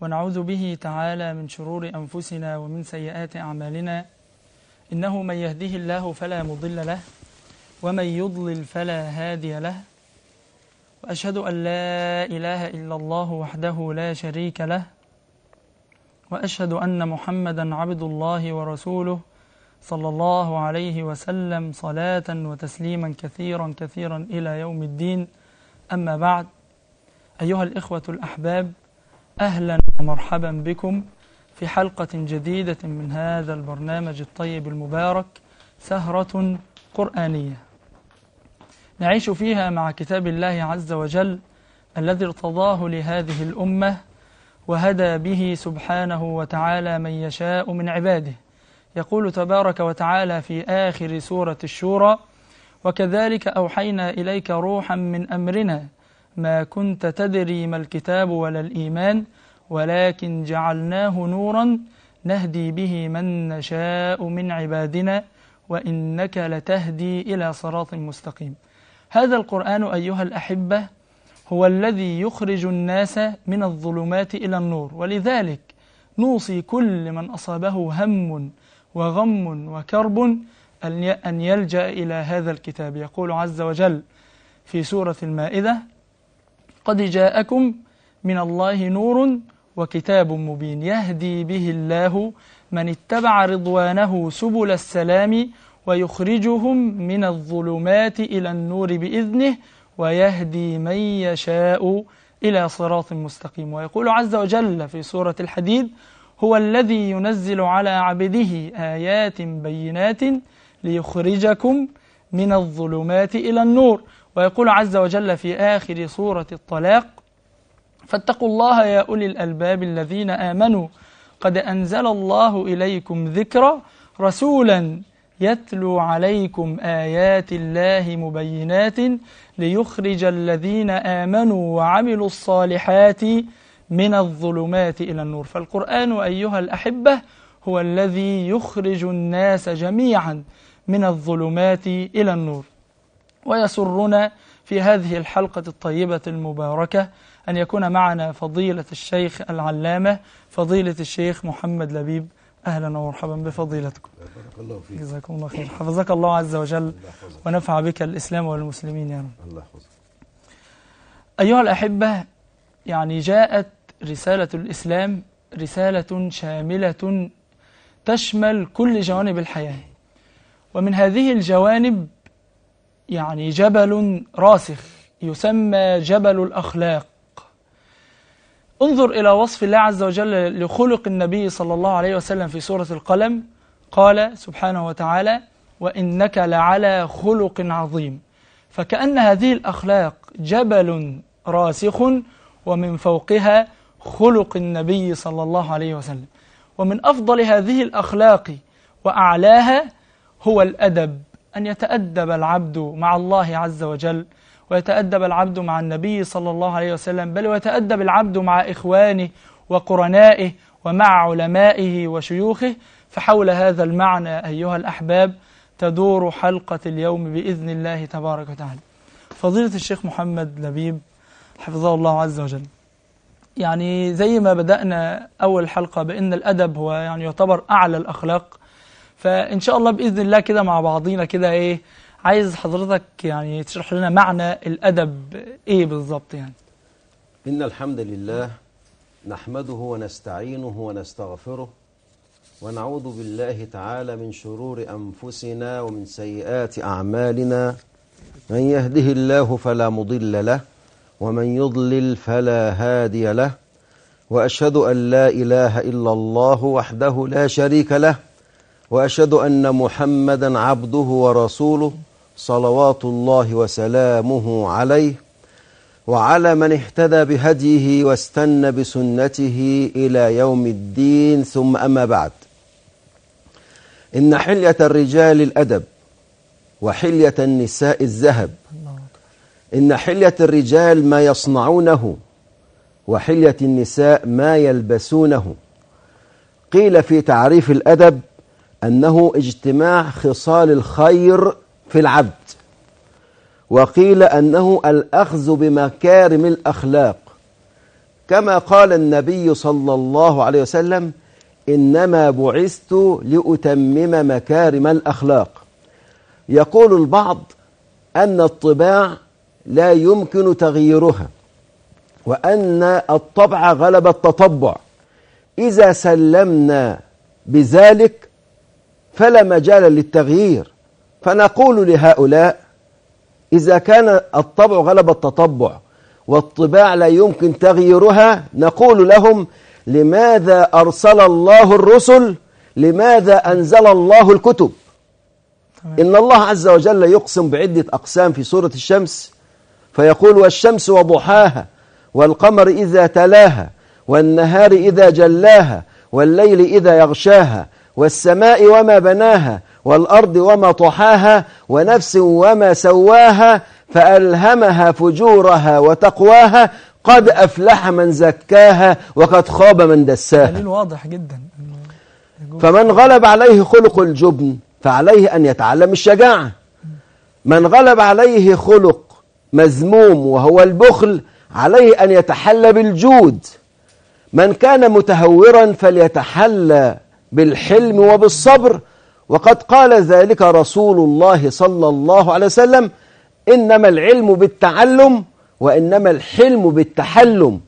ونعوذ به تعالى من شرور أنفسنا ومن سيئات أعمالنا. إنه من يهده الله فلا مضل له ومن يضلل فلا هادي له. وأشهد أن لا إله إلا الله وحده لا شريك له. وأشهد أن محمدا عبد الله ورسوله صلى الله عليه وسلم صلاة وتسليما كثيرا كثيرا إلى يوم الدين. أما بعد أيها الإخوة الأحباب أهلا ومرحبا بكم في حلقة جديدة من هذا البرنامج الطيب المبارك سهرة قرآنية. نعيش فيها مع كتاب الله عز وجل الذي ارتضاه لهذه الأمة وهدى به سبحانه وتعالى من يشاء من عباده. يقول تبارك وتعالى في آخر سورة الشورى وكذلك أوحينا إليك روحا من أمرنا ما كنت تدري ما الكتاب ولا الإيمان ولكن جعلناه نورا نهدي به من نشاء من عبادنا وإنك لتهدي إلى صراط مستقيم. هذا القرآن أيها الأحبة هو الذي يخرج الناس من الظلمات إلى النور. ولذلك نوصي كل من أصابه هم وغم وكرب أن يلجأ إلى هذا الكتاب. يقول عز وجل في سورة المائدة قد جاءكم من الله نور وكتاب مبين يهدي به الله من اتبع رضوانه سبل السلام ويخرجهم من الظلمات إلى النور بإذنه ويهدي من يشاء إلى صراط مستقيم ويقول عز وجل في سورة الحديد هو الذي ينزل على عبده آيات بينات ليخرجكم من الظلمات إلى النور ويقول عز وجل في آخر سورة الطلاق فاتقوا الله يا أولي الألباب الذين آمنوا قد أنزل الله إليكم ذكرا رسولا يتلو عليكم آيات الله مبينات ليخرج الذين آمنوا وعملوا الصالحات من الظلمات إلى النور. فالقرآن أيها الأحبة هو الذي يخرج الناس جميعا من الظلمات إلى النور. ويسرنا في هذه الحلقة الطيبة المباركة أن يكون معنا فضيلة الشيخ العلامة فضيلة الشيخ محمد لبيب. أهلا ومرحبا بفضيلتكم. بارك الله فيك. جزاكم الله خير. حفظك الله عز وجل. ونفع بك الإسلام والمسلمين يا رب. الله يحفظك. أيها الأحبة يعني جاءت رسالة الإسلام رسالة شاملة تشمل كل جوانب الحياة. ومن هذه الجوانب يعني جبل راسخ يسمى جبل الأخلاق. انظر إلى وصف الله عز وجل لخلق النبي صلى الله عليه وسلم في سورة القلم. قال سبحانه وتعالى وإنك لعلى خلق عظيم فكأن هذه الأخلاق جبل راسخ ومن فوقها خلق النبي صلى الله عليه وسلم. ومن أفضل هذه الأخلاق وأعلاها هو الأدب. أن يتأدب العبد مع الله عز وجل ويتأدب العبد مع النبي صلى الله عليه وسلم بل ويتأدب العبد مع إخوانه وقرنائه ومع علمائه وشيوخه. فحول هذا المعنى أيها الأحباب تدور حلقة اليوم بإذن الله تبارك وتعالى. فضيلة الشيخ محمد لبيب حفظه الله عز وجل. يعني زي ما بدأنا أول حلقة بأن الأدب هو يعني يعتبر أعلى الأخلاق فإن شاء الله بإذن الله كده مع بعضينا كده إيه عايز حضرتك يعني تشرح لنا معنى الأدب إيه بالظبط يعني. إن الحمد لله نحمده ونستعينه ونستغفره ونعوذ بالله تعالى من شرور أنفسنا ومن سيئات أعمالنا. من يهده الله فلا مضل له ومن يضلل فلا هادي له وأشهد أن لا إله إلا الله وحده لا شريك له وأشهد أن محمدا عبده ورسوله صلوات الله وسلامه عليه وعلى من اهتدى بهديه واستنى بسنته إلى يوم الدين ثم أما بعد. إن حلية الرجال الأدب وحلية النساء الذهب. إن حلية الرجال ما يصنعونه وحلية النساء ما يلبسونه. قيل في تعريف الأدب أنه اجتماع خصال الخير في العبد. وقيل أنه الأخذ بمكارم الأخلاق. كما قال النبي صلى الله عليه وسلم إنما بعثت لأتمم مكارم الأخلاق. يقول البعض أن الطباع لا يمكن تغييرها وأن الطبع غلب التطبع. إذا سلمنا بذلك فلا مجال للتغيير. فنقول لهؤلاء إذا كان الطبع غلب التطبع والطباع لا يمكن تغييرها نقول لهم لماذا أرسل الله الرسل؟ لماذا أنزل الله الكتب. إن الله عز وجل يقسم بعدة أقسام في سورة الشمس فيقول والشمس وضحاها والقمر إذا تلاها والنهار إذا جلاها والليل إذا يغشاها والسماء وما بناها والأرض وما طحاها ونفس وما سواها فألهمها فجورها وتقواها قد أفلح من زكاها وقد خاب من دساها. دليل واضح جدا. فمن غلب عليه خلق الجبن فعليه أن يتعلم الشجاعة. من غلب عليه خلق مذموم وهو البخل عليه أن يتحلى بالجود. من كان متهورا فليتحلى بالحلم وبالصبر. وقد قال ذلك رسول الله صلى الله عليه وسلم إنما العلم بالتعلم وإنما الحلم بالتحلم.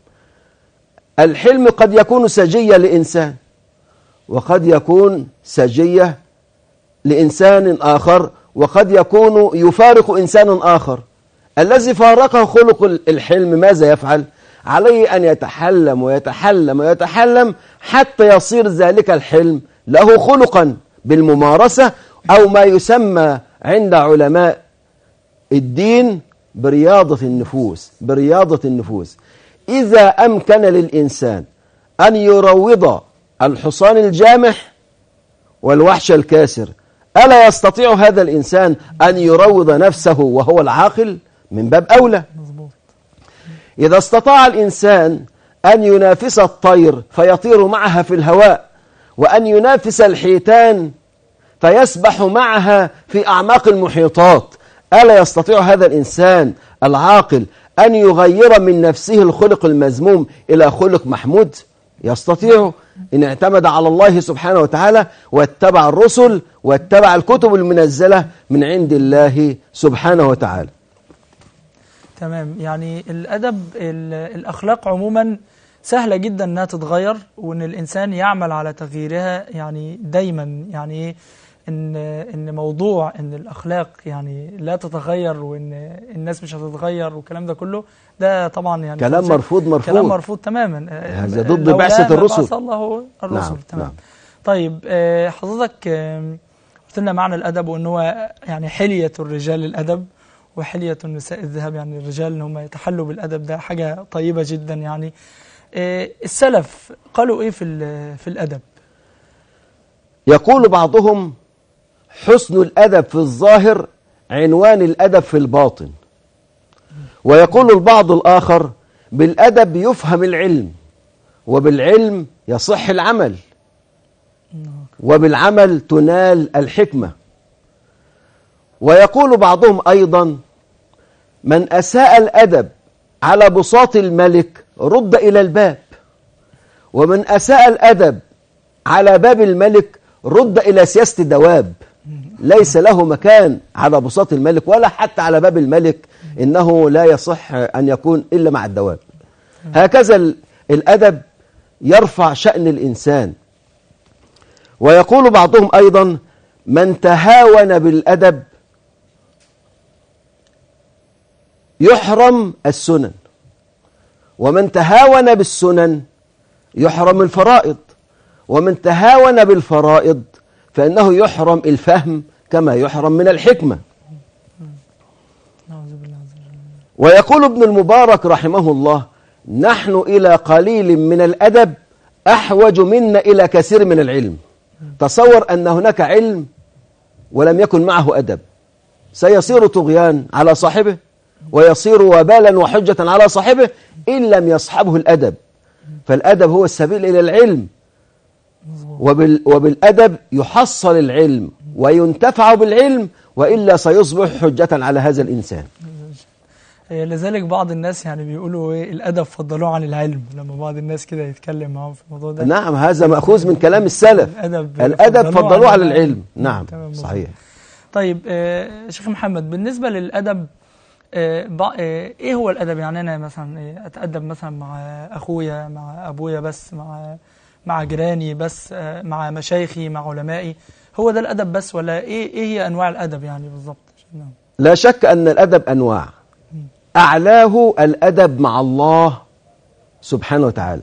الحلم قد يكون سجية لإنسان وقد يكون سجية لإنسان آخر وقد يكون يفارق إنسان آخر. الذي فارقه خلق الحلم ماذا يفعل؟ عليه أن يتحلم ويتحلم ويتحلم حتى يصير ذلك الحلم له خلقا بالممارسة أو ما يسمى عند علماء الدين برياضة النفوس برياضة النفوس. إذا أمكن للإنسان أن يروض الحصان الجامح والوحش الكاسر ألا يستطيع هذا الإنسان أن يروض نفسه وهو العاقل من باب أولى؟ إذا استطاع الإنسان أن ينافس الطير فيطير معها في الهواء وأن ينافس الحيتان فيسبح معها في أعماق المحيطات. ألا يستطيع هذا الإنسان العاقل أن يغير من نفسه الخلق المذموم إلى خلق محمود؟ يستطيع. إن اعتمد على الله سبحانه وتعالى واتبع الرسل واتبع الكتب المنزلة من عند الله سبحانه وتعالى. تمام. يعني الأدب ال- الأخلاق عموما سهلة جدا إنها تتغير وإن الإنسان يعمل على تغييرها يعني دايما. يعني إن إن موضوع إن الأخلاق يعني لا تتغير وإن الناس مش هتتغير والكلام ده كله ده طبعا يعني كلام مرفوض مرفوض. كلام مرفوض تماما. هذا ضد بعثة الرسل. بعث الله الرسل. نعم، تمام. نعم. طيب آه، حضرتك قلت لنا معنى الأدب وإن هو يعني حلية الرجال الأدب وحلية النساء الذهب يعني الرجال إن هم يتحلوا بالأدب ده حاجة طيبة جدا يعني. آه، السلف قالوا إيه في في الأدب؟ يقول بعضهم حسن الأدب في الظاهر عنوان الأدب في الباطن. ويقول البعض الآخر بالأدب يفهم العلم وبالعلم يصح العمل. وبالعمل تنال الحكمة. ويقول بعضهم أيضا من أساء الأدب على بساط الملك رد إلى الباب ومن أساء الأدب على باب الملك رد إلى سياسة الدواب. ليس له مكان على بساط الملك ولا حتى على باب الملك إنه لا يصح أن يكون إلا مع الدواب. هكذا ال- الأدب يرفع شأن الإنسان. ويقول بعضهم أيضا من تهاون بالأدب يحرم السنن. ومن تهاون بالسنن يحرم الفرائض. ومن تهاون بالفرائض فإنه يحرم الفهم كما يحرم من الحكمة. ويقول ابن المبارك رحمه الله نحن إلى قليل من الأدب أحوج منا إلى كثير من العلم. تصور أن هناك علم ولم يكن معه أدب. سيصير طغيان على صاحبه. ويصير وبالا وحجة على صاحبه إن لم يصحبه الأدب. فالأدب هو السبيل إلى العلم. وبال وبالأدب يحصل العلم وينتفع بالعلم وإلا سيصبح حجة على هذا الإنسان. إيه، لذلك بعض الناس يعني بيقولوا إيه الأدب فضلوه عن العلم. لما بعض الناس كده يتكلم معاهم في الموضوع ده. نعم هذا مأخوذ من كلام السلف. الأدب الأدب فضلوه على العلم. نعم. صحيح. طيب آه، شيخ محمد بالنسبة للأدب آه، آه، إيه هو الأدب؟ يعني أنا مثلا إيه، أتأدب مثلا مع أخويا مع أبويا بس مع مع جيراني بس آه، مع مشايخي مع علمائي. هو ده الأدب بس ولا إيه إيه هي أنواع الأدب يعني بالظبط. لا شك أن الأدب أنواع. أعلاه الأدب مع الله سبحانه وتعالى.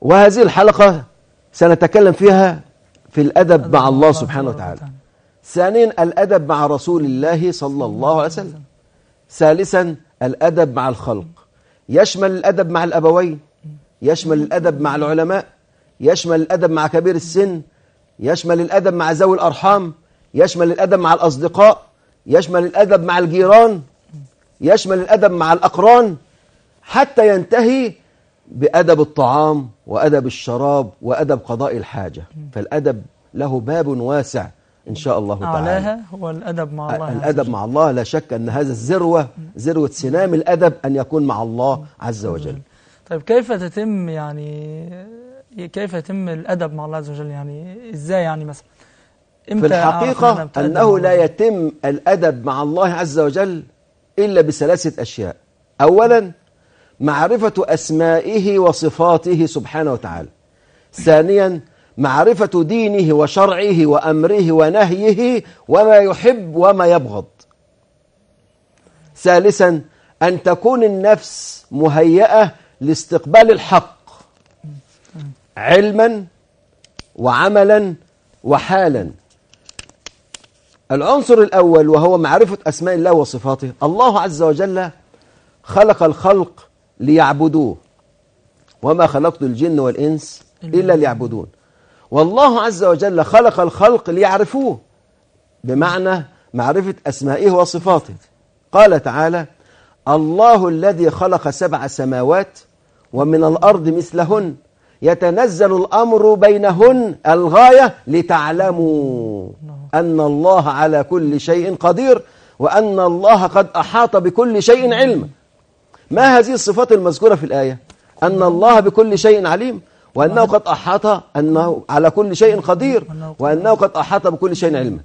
وهذه الحلقة سنتكلم فيها في الأدب مع الله سبحانه وتعالى. ثانيا الأدب مع رسول الله صلى الله عليه وسلم. ثالثا الأدب مع الخلق. يشمل الأدب مع الأبوين يشمل الأدب مع العلماء يشمل الأدب مع كبير السن يشمل الأدب مع ذوي الأرحام يشمل الأدب مع الأصدقاء يشمل الأدب مع الجيران يشمل الأدب مع الأقران حتى ينتهي بأدب الطعام وأدب الشراب وأدب قضاء الحاجة. فالأدب له باب واسع. إن شاء الله تعالى. أعلاها هو الأدب مع الله الأدب. مع الله لا شك أن هذا الذروة ذروة سنام الأدب أن يكون مع الله عز وجل. طيب كيف تتم يعني كيف يتم الأدب مع الله عز وجل؟ يعني إزاي يعني مثلا؟ في الحقيقة أنه لا؟ يتم الأدب مع الله عز وجل إلا بثلاثة أشياء. أولا معرفة أسمائه وصفاته سبحانه وتعالى. ثانيا معرفة دينه وشرعه وأمره ونهيه وما يحب وما يبغض. ثالثا أن تكون النفس مهيئة لاستقبال الحق. علما وعملا وحالا. العنصر الأول وهو معرفة أسماء الله وصفاته. الله عز وجل خلق الخلق ليعبدوه. وما خلقت الجن والإنس إلا ليعبدون. والله عز وجل خلق الخلق ليعرفوه بمعنى معرفة أسمائه وصفاته. قال تعالى الله الذي خلق سبع سماوات ومن الأرض مثلهن يتنزل الأمر بينهن الغاية لتعلموا أن الله على كل شيء قدير وأن الله قد أحاط بكل شيء علما ما هذه الصفات المذكورة في الآية؟ أن الله بكل شيء عليم. وأنه قد أحاط أنه على كل شيء قدير وأنه قد أحاط بكل شيء علما.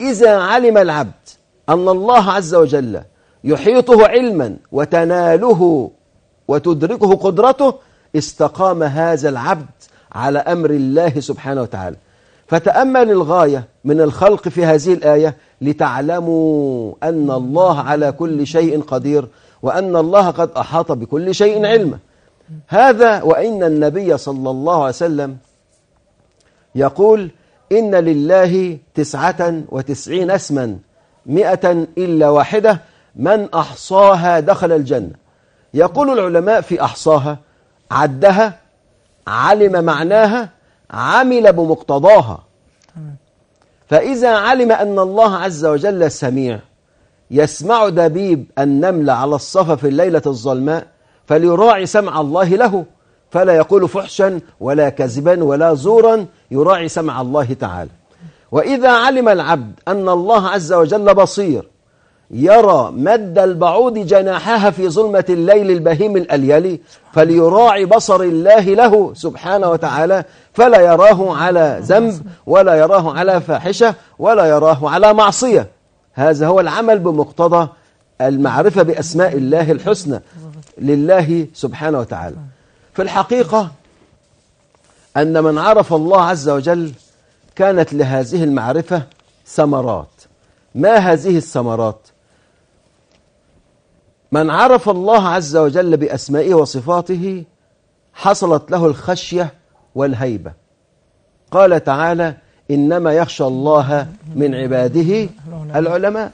إذا علم العبد أن الله عز وجل يحيطه علما وتناله وتدركه قدرته استقام هذا العبد على أمر الله سبحانه وتعالى. فتأمل الغاية من الخلق في هذه الآية لتعلموا أن الله على كل شيء قدير وأن الله قد أحاط بكل شيء علما. هذا وإن النبي صلى الله عليه وسلم يقول إن لله تسعة وتسعين اسما مئة إلا واحدة من أحصاها دخل الجنة. يقول العلماء في أحصاها عدها علم معناها عمل بمقتضاها. فإذا علم أن الله عز وجل سميع يسمع دبيب النمل على الصفا في الليلة الظلماء فليراعي سمع الله له فلا يقول فحشا ولا كذبا ولا زورا يراعي سمع الله تعالى. وإذا علم العبد أن الله عز وجل بصير يرى مد البعوض جناحها في ظلمة الليل البهيم الأليلي فليراعي بصر الله له سبحانه وتعالى فلا يراه على ذنب ولا يراه على فاحشة ولا يراه على معصية. هذا هو العمل بمقتضى المعرفة بأسماء الله الحسنى لله سبحانه وتعالى. في الحقيقة أن من عرف الله عز وجل كانت لهذه المعرفة ثمرات. ما هذه الثمرات؟ من عرف الله عز وجل بأسمائه وصفاته حصلت له الخشية والهيبة. قال تعالى إنما يخشى الله من عباده العلماء.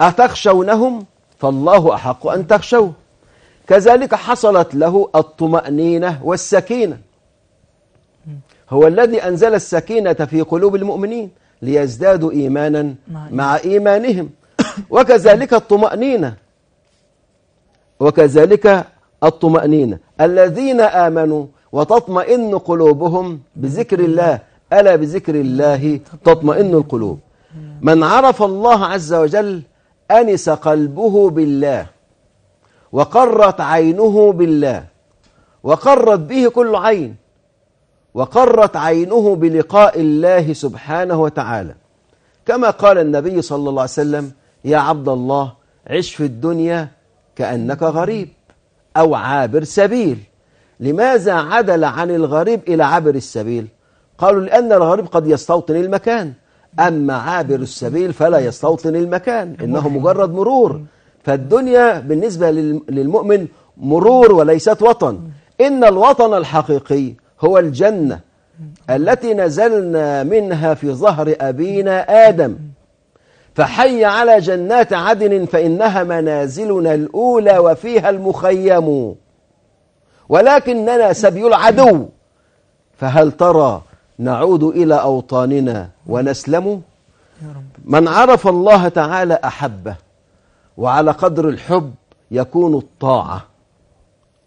أتخشونهم؟ فالله أحق أن تخشوه. كذلك حصلت له الطمأنينة والسكينة. هو الذي أنزل السكينة في قلوب المؤمنين ليزدادوا إيمانا مع مع إيمانهم. وكذلك الطمأنينة. وكذلك الطمأنينة. الذين آمنوا وتطمئن قلوبهم بذكر الله. ألا بذكر الله تطمئن القلوب. من عرف الله عز وجل أنس قلبه بالله وقرت عينه بالله وقرت به كل عين وقرت عينه بلقاء الله سبحانه وتعالى. كما قال النبي صلى الله عليه وسلم يا عبد الله عش في الدنيا كأنك غريب أو عابر سبيل. لماذا عدل عن الغريب إلى عابر السبيل؟ قالوا لأن الغريب قد يستوطن المكان. أما عابر السبيل فلا يستوطن المكان إنه مجرد مرور. فالدنيا بالنسبة لل- للمؤمن مرور وليست وطن. إن الوطن الحقيقي هو الجنة التي نزلنا منها في ظهر أبينا آدم. فحي على جنات عدن فإنها منازلنا الأولى وفيها المخيم. ولكننا سبي العدو فهل ترى نعود إلى أوطاننا ونسلم. من عرف الله تعالى أحبه وعلى قدر الحب يكون الطاعة.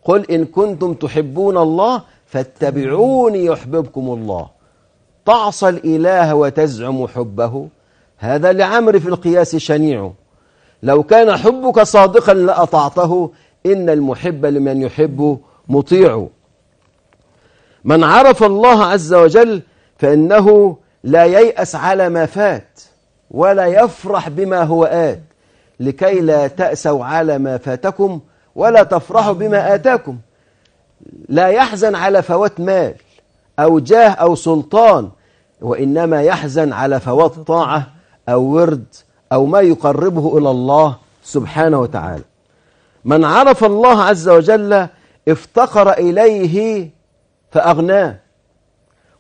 قل إن كنتم تحبون الله فاتبعوني يحببكم الله. تعصى الإله وتزعم حبه. هذا لعمر في القياس شنيع. لو كان حبك صادقا لأطعته. إن المحب لمن يحب مطيع. من عرف الله عز وجل فإنه لا ييأس على ما فات ولا يفرح بما هو آت لكي لا تأسوا على ما فاتكم ولا تفرحوا بما آتاكم. لا يحزن على فوات مال أو جاه أو سلطان وإنما يحزن على فوات طاعة أو ورد أو ما يقربه إلى الله سبحانه وتعالى. من عرف الله عز وجل افتقر إليه فأغناه.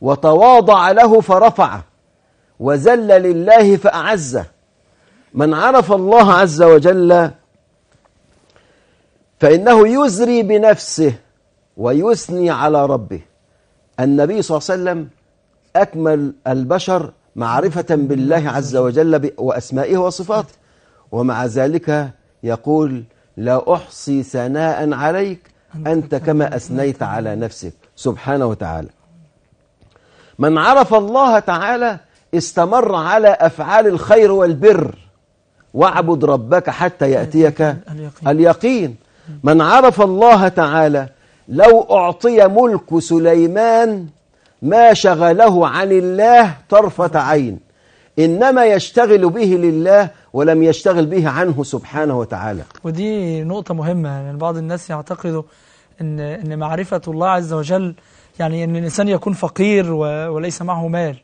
وتواضع له فرفعه. وذل لله فأعزه. من عرف الله عز وجل فإنه يزري بنفسه ويثني على ربه. النبي صلى الله عليه وسلم أكمل البشر معرفة بالله عز وجل وأسمائه وصفاته. ومع ذلك يقول لا أحصي ثناء عليك أنت كما أثنيت على نفسك. سبحانه وتعالى. من عرف الله تعالى استمر على أفعال الخير والبر. واعبد ربك حتى يأتيك اليقين. اليقين. من عرف الله تعالى لو أعطي ملك سليمان ما شغله عن الله طرفة عين. إنما يشتغل به لله ولم يشتغل به عنه سبحانه وتعالى. ودي نقطة مهمة يعني بعض الناس يعتقدوا إن إن معرفة الله عز وجل يعني إن الإنسان يكون فقير وليس معه مال.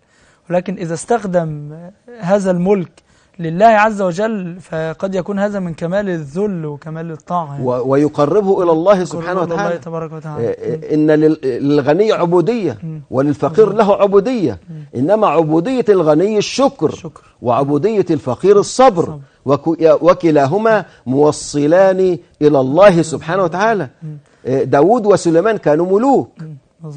ولكن إذا استخدم هذا الملك لله عز وجل فقد يكون هذا من كمال الذل وكمال الطاعة. يعني. ويقربه إلى الله سبحانه قرب الله وتعالى. تبارك وتعالى. إيه، إن لل- للغني عبودية. وللفقير له عبودية. إنما عبودية الغني الشكر الشكر. وعبودية الفقير الصبر. الصبر. وك- وكلاهما موصلان إلى الله سبحانه وتعالى. إيه، داود وسليمان كانوا ملوك.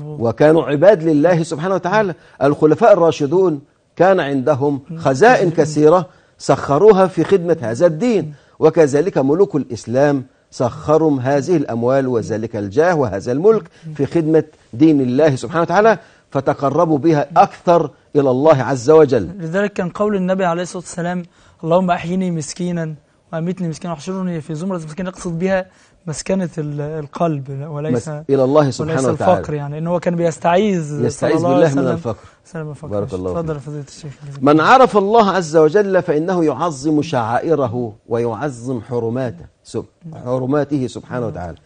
وكانوا عباد لله سبحانه وتعالى. الخلفاء الراشدون كان عندهم خزائن كثيرة سخروها في خدمة هذا الدين. وكذلك ملوك الإسلام سخروا هذه الأموال وذلك الجاه وهذا الملك في خدمة دين الله سبحانه وتعالى فتقربوا بها أكثر إلى الله عز وجل. لذلك كان قول النبي عليه الصلاة والسلام اللهم أحيني مسكينا وأميتني مسكينا واحشرني في زمرة المسكين يقصد بها مسكنة ال- القلب وليس مس- إلى الله وليس سبحانه الفقر وتعالى يعني إن هو كان بيستعيذ يستعيذ بالله من. الفقر. سلام الفقر. بارك الله تفضل فضيلة الشيخ. من عرف الله عز وجل فإنه يعظم شعائره ويعظم حرماته سب- حرماته سبحانه وتعالى.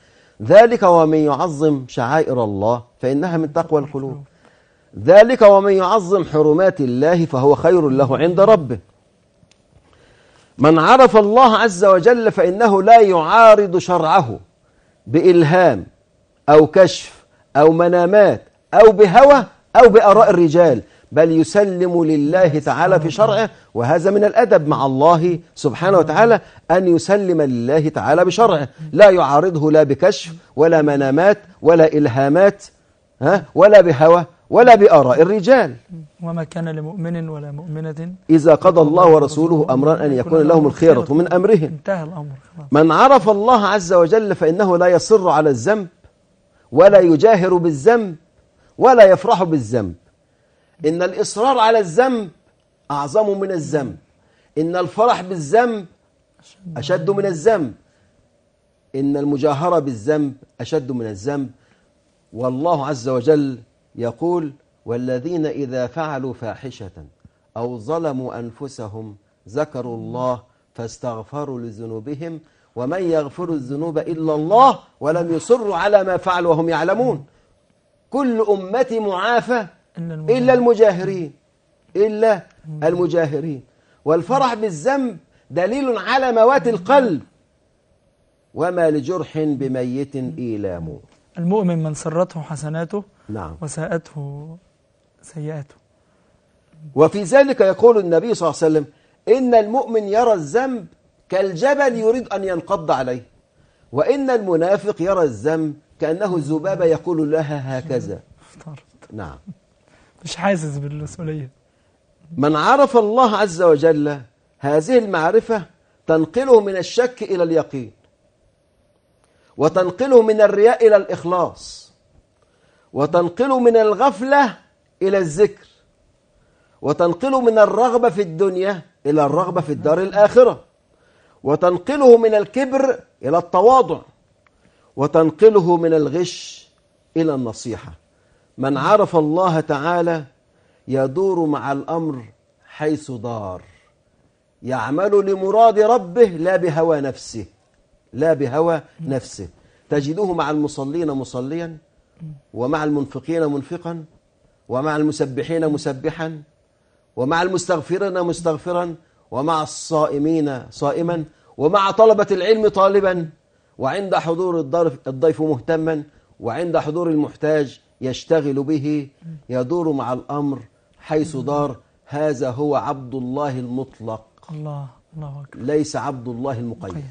ذلك ومن يعظم شعائر الله فإنها من تقوى القلوب. ذلك ومن يعظم حرمات الله فهو خير له عند ربه. من عرف الله عز وجل فإنه لا يعارض شرعه بإلهام أو كشف أو منامات أو بهوى أو بآراء الرجال بل يسلم لله تعالى في شرعه وهذا من الأدب مع الله سبحانه وتعالى أن يسلم لله تعالى بشرعه. لا يعارضه لا بكشف ولا منامات ولا إلهامات ها؟ ولا بهوى. ولا بآراء الرجال. وما كان لمؤمن ولا مؤمنة إذا قضى الله ورسوله أمرا أن يكون لهم الخيرة من أمرهم. انتهى الأمر. من عرف الله عز وجل فإنه لا يصر على الذنب ولا يجاهر بالذنب ولا يفرح بالذنب. إن الإصرار على الذنب أعظم من الذنب. إن الفرح بالذنب أشد من الذنب. إن المجاهرة بالذنب أشد من الذنب. والله عز وجل يقول والذين إذا فعلوا فاحشة أو ظلموا أنفسهم ذكروا الله فاستغفروا لذنوبهم ومن يغفر الذنوب إلا الله ولم يصروا على ما فعلوا وهم يعلمون. كل أمتي معافى إلا المجاهرين إلا المجاهرين. والفرح بالذنب دليل على موات القلب وما لجرح بميت إيلام المؤمن من سرته حسناته نعم. وساءته سيئاته. وفي ذلك يقول النبي صلى الله عليه وسلم إن المؤمن يرى الذنب كالجبل يريد أن ينقض عليه وإن المنافق يرى الذنب كأنه الذبابة يقول لها هكذا. افترض. نعم. مش حاسس بالمسؤولية. من عرف الله عز وجل هذه المعرفة تنقله من الشك إلى اليقين وتنقله من الرياء إلى الإخلاص. وتنقله من الغفلة إلى الذكر وتنقله من الرغبة في الدنيا إلى الرغبة في الدار الآخرة وتنقله من الكبر إلى التواضع وتنقله من الغش إلى النصيحة. من عرف الله تعالى يدور مع الأمر حيث دار يعمل لمراد ربه لا بهوى نفسه لا بهوى نفسه. تجده مع المصلين مصليا ومع المنفقين منفقا ومع المسبحين مسبحا ومع المستغفرين مستغفرا ومع الصائمين صائما ومع طلبة العلم طالبا. وعند حضور الضيف مهتما وعند حضور المحتاج يشتغل به يدور مع الأمر حيث دار. هذا هو عبد الله المطلق. الله الله أكبر. ليس عبد الله المقيد. مقيد.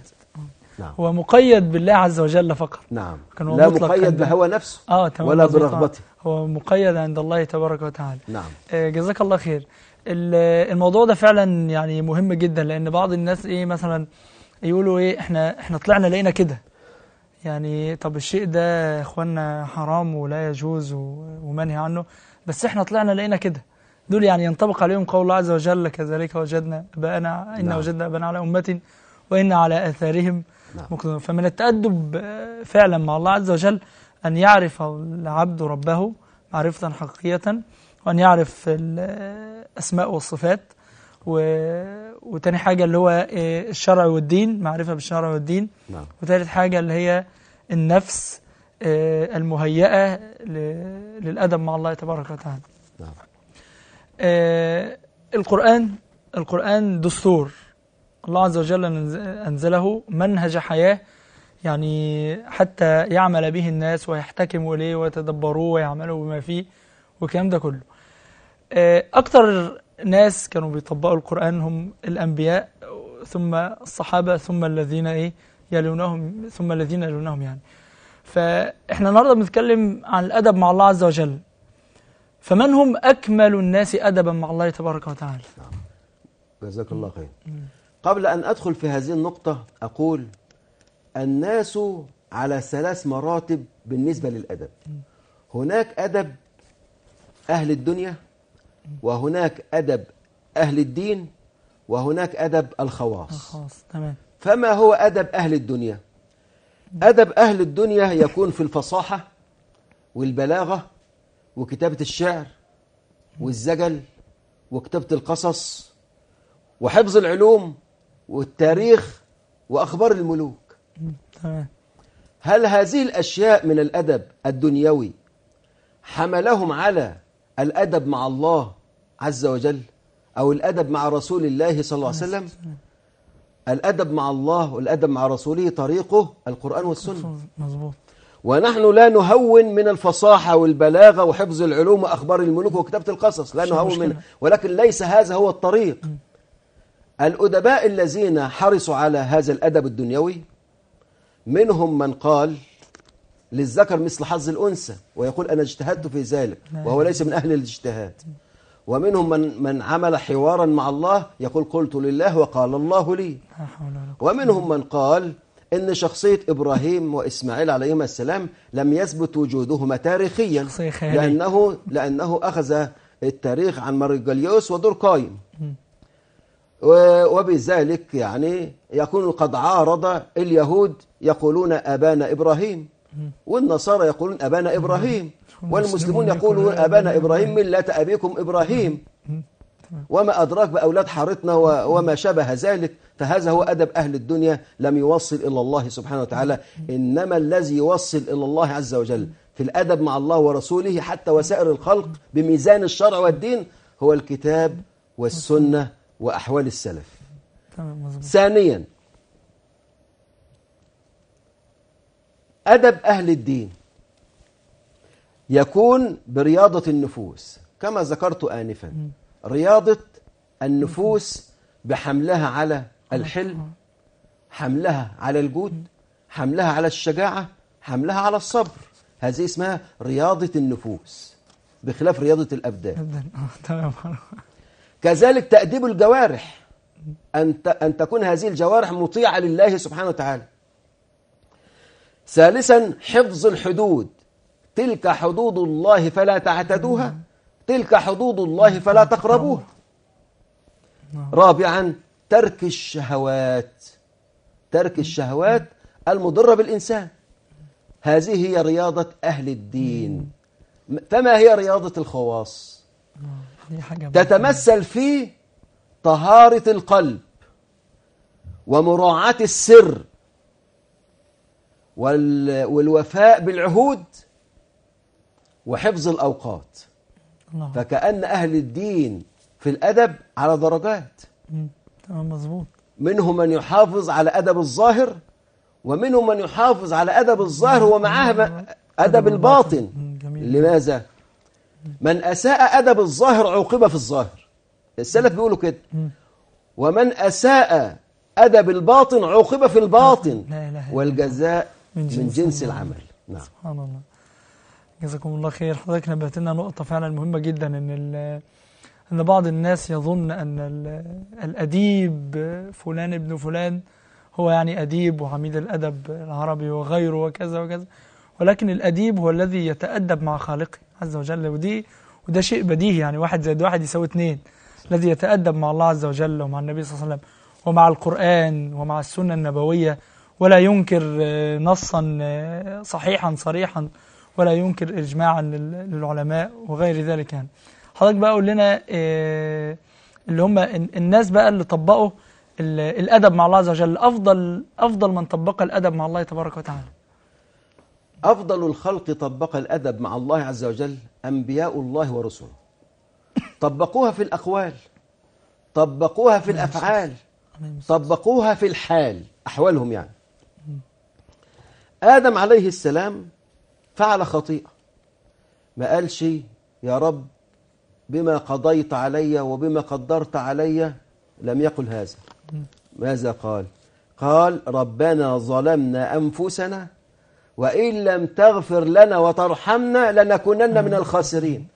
نعم. هو مقيد بالله عز وجل فقط. نعم. كان هو لا مقيد بهوى نفسه آه تمام. ولا. برغبته. هو مقيد عند الله تبارك وتعالى. نعم. آه، جزاك الله خير. ال- الموضوع ده فعلا يعني مهم جدا لأن بعض الناس إيه مثلا يقولوا إيه إحنا إحنا طلعنا لقينا كده. يعني طب الشيء ده يا اخوانا حرام ولا يجوز ومنهي عنه بس إحنا طلعنا لقينا كده. دول يعني ينطبق عليهم قول الله عز وجل كذلك وجدنا أباءنا إن نعم. وجدنا أباءنا على أمة وإن على آثارهم نعم. فمن التأدب فعلا مع الله عز وجل أن يعرف العبد ربه معرفة حقيقية وأن يعرف الأسماء والصفات و... وتاني حاجة اللي هو الشرع والدين معرفة بالشرع والدين. نعم. وثالث حاجة اللي هي النفس آه، المهيئة. للأدب مع الله تبارك وتعالى. نعم. آه، القرآن القرآن دستور. الله عز وجل أنز- أنزله منهج حياة يعني حتى يعمل به الناس ويحتكموا إليه ويتدبروه ويعملوا بما فيه والكلام ده كله. آه، أكتر ناس كانوا بيطبقوا القرآن هم الأنبياء ثم الصحابة ثم الذين إيه؟ يلونهم ثم الذين يلونهم يعني. فإحنا النهاردة بنتكلم عن الأدب مع الله عز وجل. فمن هم أكمل الناس أدبا مع الله تبارك وتعالى؟ جزاك الله خير. قبل أن أدخل في هذه النقطة أقول الناس على ثلاث مراتب بالنسبة للأدب. هناك أدب أهل الدنيا وهناك أدب أهل الدين وهناك أدب الخواص. خلاص تمام. فما هو أدب أهل الدنيا؟ أدب أهل الدنيا يكون في الفصاحة والبلاغة وكتابة الشعر والزجل وكتابة القصص وحفظ العلوم والتاريخ وأخبار الملوك. تمام. هل هذه الأشياء من الأدب الدنيوي حملهم على الأدب مع الله عز وجل أو الأدب مع رسول الله صلى الله عليه وسلم؟ الأدب مع الله والأدب مع رسوله طريقه القرآن والسنة. مظبوط. ونحن لا نهون من الفصاحة والبلاغة وحفظ العلوم وأخبار الملوك وكتابة القصص لا نهون. منها ولكن ليس هذا هو الطريق. الأدباء الذين حرصوا على هذا الأدب الدنيوي منهم من قال للذكر مثل حظ الأنثى ويقول أنا اجتهدت في ذلك وهو ليس من أهل الاجتهاد. ومنهم من من عمل حوارا مع الله يقول قلت لله وقال الله لي. ومنهم من قال إن شخصية إبراهيم وإسماعيل عليهما السلام لم يثبت وجودهما تاريخيا. لأنه لأنه أخذ التاريخ عن مرجليوس ودوركايم. و- وبذلك يعني يكون قد عارض اليهود يقولون أبانا إبراهيم والنصارى يقولون أبانا إبراهيم والمسلمون يقولون أبانا إبراهيم ملة أبيكم إبراهيم. وما أدراك بأولاد حارتنا وما شابه ذلك فهذا هو أدب أهل الدنيا لم يوصل إلى الله سبحانه وتعالى. إنما الذي يوصل إلى الله عز وجل في الأدب مع الله ورسوله حتى وسائر الخلق بميزان الشرع والدين هو الكتاب والسنة وأحوال السلف. تمام ثانيا أدب أهل الدين يكون برياضة النفوس كما ذكرت آنفا. رياضة النفوس بحملها على الحلم حملها على الجود حملها على الشجاعة حملها على الصبر. هذه اسمها رياضة النفوس بخلاف رياضة الأبدان. كذلك تأديب الجوارح. أن أن تكون هذه الجوارح مطيعة لله سبحانه وتعالى. ثالثا حفظ الحدود. تلك حدود الله فلا تعتدوها. تلك حدود الله فلا تقربوها. رابعا ترك الشهوات. ترك الشهوات المضرة بالإنسان. هذه هي رياضة أهل الدين. فما هي رياضة الخواص؟ تتمثل في طهارة القلب ومراعاة السر وال- والوفاء بالعهود وحفظ الأوقات. الله. فكأن أهل الدين في الأدب على درجات. تمام مظبوط. منهم من يحافظ على أدب الظاهر ومنهم من يحافظ على أدب الظاهر ومعاه أدب الباطن. جميل. لماذا؟ من أساء أدب الظاهر عوقب في الظاهر. السلف بيقولوا كده. ومن أساء أدب الباطن عوقب في الباطن. والجزاء من من جنس جنس العمل. نعم. سبحان الله. جزاكم الله خير. حضرتك نبهت لنا نقطة فعلا مهمة جدا إن ال- إن بعض الناس يظن أن ال- الأديب فلان ابن فلان هو يعني أديب وعميد الأدب العربي وغيره وكذا وكذا. ولكن الأديب هو الذي يتأدب مع خالقه عز وجل ودي وده شيء بديهي يعني واحد زائد واحد يساوي اثنين الذي يتأدب مع الله عز وجل ومع النبي صلى الله عليه وسلم ومع القرآن ومع السنة النبوية ولا ينكر آه، نصا آه، صحيحا صريحا ولا ينكر إجماعا لل- للعلماء وغير ذلك يعني. حضرتك بقى قول لنا آه، اللي هم ال- الناس بقى اللي طبقوا ال- الأدب مع الله عز وجل أفضل أفضل من طبق الأدب مع الله تبارك وتعالى. أفضل الخلق طبق الأدب مع الله عز وجل أنبياء الله ورسله. طبقوها في الأقوال طبقوها في الأفعال طبقوها في الحال أحوالهم يعني. آدم عليه السلام فعل خطيئة. ما قالش يا رب بما قضيت علي وبما قدرت علي لم يقل هذا. ماذا قال؟ قال ربنا ظلمنا أنفسنا وإن لم تغفر لنا وترحمنا لنكونن من الخاسرين.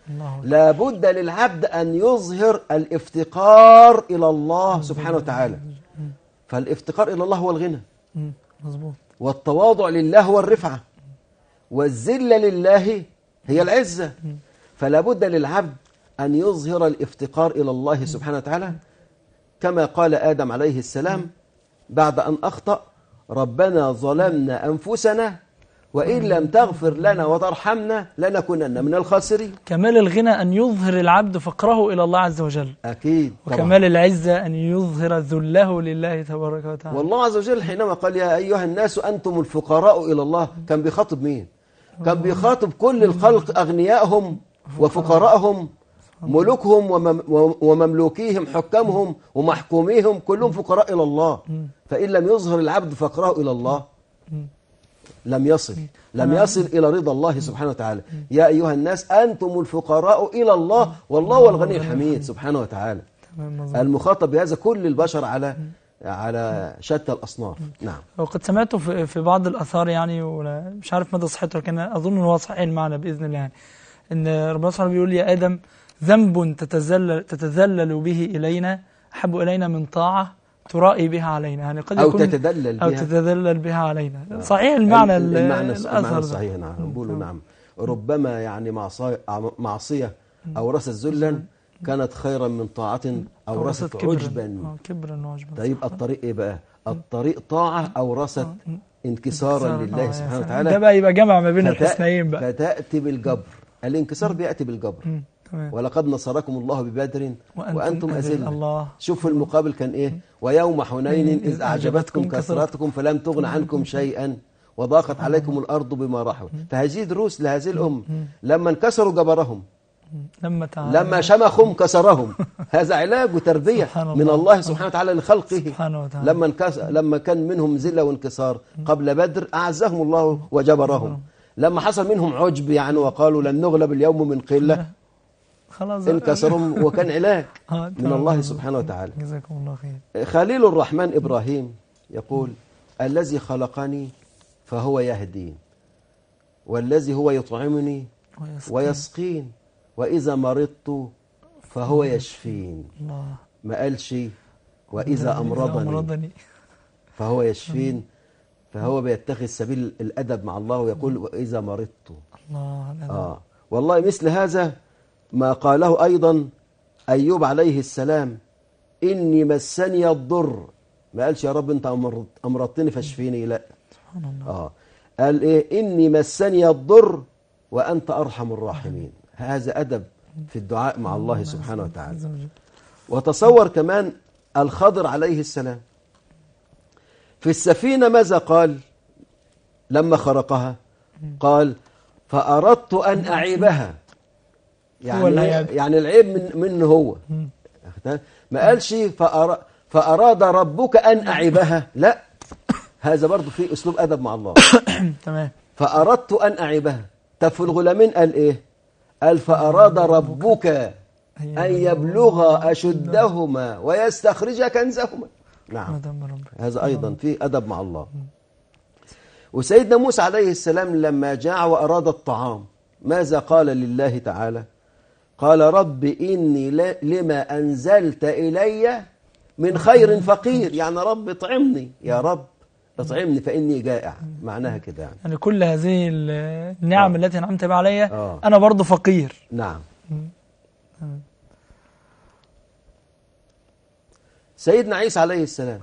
لابد للعبد أن يظهر الافتقار إلى الله سبحانه وتعالى. فالافتقار إلى الله هو الغنى. والتواضع لله هو الرفعة. والذلة لله هي العزة. فلا بد للعبد أن يظهر الافتقار إلى الله سبحانه وتعالى. كما قال آدم عليه السلام بعد أن أخطأ ربنا ظلمنا أنفسنا وإن لم تغفر لنا وترحمنا لنكونن من الخاسرين. كمال الغنى أن يظهر العبد فقره إلى الله عز وجل. أكيد طبعا. وكمال العزة أن يظهر ذله لله تبارك وتعالى. والله عز وجل حينما قال يا أيها الناس أنتم الفقراء إلى الله كان بيخاطب مين؟ كان بيخاطب كل الخلق أغنيائهم وفقراءهم ملوكهم ومم ومملوكيهم حكامهم ومحكوميهم كلهم فقراء إلى الله. فإن لم يظهر العبد فقره إلى الله. لم يصل. لم يصل إلى رضا الله سبحانه وتعالى. يا أيها الناس أنتم الفقراء إلى الله والله هو الغني الحميد سبحانه وتعالى. المخاطب بهذا كل البشر على على شتى الأصناف. نعم. وقد سمعت في بعض الآثار يعني ولا مش عارف مدى صحته لكن أظن أنه هو صحيح المعنى بإذن الله يعني. إن ربنا سبحانه بيقول يا آدم ذنب تتذلل تتذلل به إلينا أحب إلينا من طاعة ترائي بها علينا. يعني قد أو يكون تتدلل أو بها. تتذلل بها علينا. صحيح المعنى ال- المعنى الأثر المعنى ده. صحيح نعم. بقولوا نعم. ربما يعني معصية معصية أورثت ذلا كانت خيرا من طاعة أورثت كبراً. عجبا. آه، كبرا وعجبا. طيب الطريق إيه بقى؟ الطريق طاعة أورثت انكسارا آه، لله يا سبحانه. وتعالى. ده بقى يبقى جمع ما بين الحسنيين بقى. فتأتي بالجبر. الانكسار بيأتي بالجبر. تمام. ولقد نصركم الله ببدر وأنتم أذل. أذلة. الله. شوف في المقابل كان إيه؟ ويوم حنين إذ أعجبتكم كثرتكم فلم تغن عنكم شيئا. وضاقت عليكم الأرض بما رحبت فهذه دروس لهذه الأم. لما انكسروا جبرهم. لما لما شمخهم كسرهم. هذا علاج وتربية سبحان من الله. الله سبحانه وتعالى لخلقه. سبحانه وتعالى لما انكس... لما كان منهم ذلة وانكسار قبل بدر أعزهم الله وجبرهم. لما حصل منهم عجب يعني وقالوا لن نغلب اليوم من قلة. خلاص. انكسرهم وكان علاج آه، من. الله سبحانه وتعالى. جزاكم الله خير. خليل الرحمن إبراهيم يقول الذي خلقني فهو يهدين والذي هو يطعمني ويسقي. ويسقين وإذا مرضت فهو يشفين. الله ما قالش وإذا أمرضني. فهو يشفين فهو بيتخذ سبيل الأدب مع الله ويقول وإذا مرضت. الله. آه. والله مثل هذا ما قاله أيضا أيوب عليه السلام إني مسني الضر. ما قالش يا رب أنت أمرض- أمرضتني فاشفيني لا. سبحان الله. آه. قال إيه؟ إني مسني الضر وأنت أرحم الراحمين. هذا أدب في الدعاء مع الله سبحانه وتعالى. وتصور كمان الخضر عليه السلام. في السفينة ماذا قال؟ لما خرقها قال فأردت أن أعيبها. يعني. يعني العيب من منه هو. ما قالش فأر... فأراد ربك أن أعيبها لا. هذا برضه في أسلوب أدب مع الله. تمام. فأردت أن أعيبها طب في الغلامين قال إيه؟ قال فأراد ربك. أن يبلغ أشدهما ويستخرج كنزهما. نعم. هذا أيضا في أدب مع الله. وسيدنا موسى عليه السلام لما جاع وأراد الطعام ماذا قال لله تعالى؟ قال رب إني لما أنزلت إلي من خير فقير. يعني رب اطعمني يا رب اطعمني فإني جائع. معناها كده يعني. يعني كل هذه ال- النعم آه. التي أنعمت بها علي آه. أنا برضو فقير. نعم. سيدنا عيسى عليه السلام.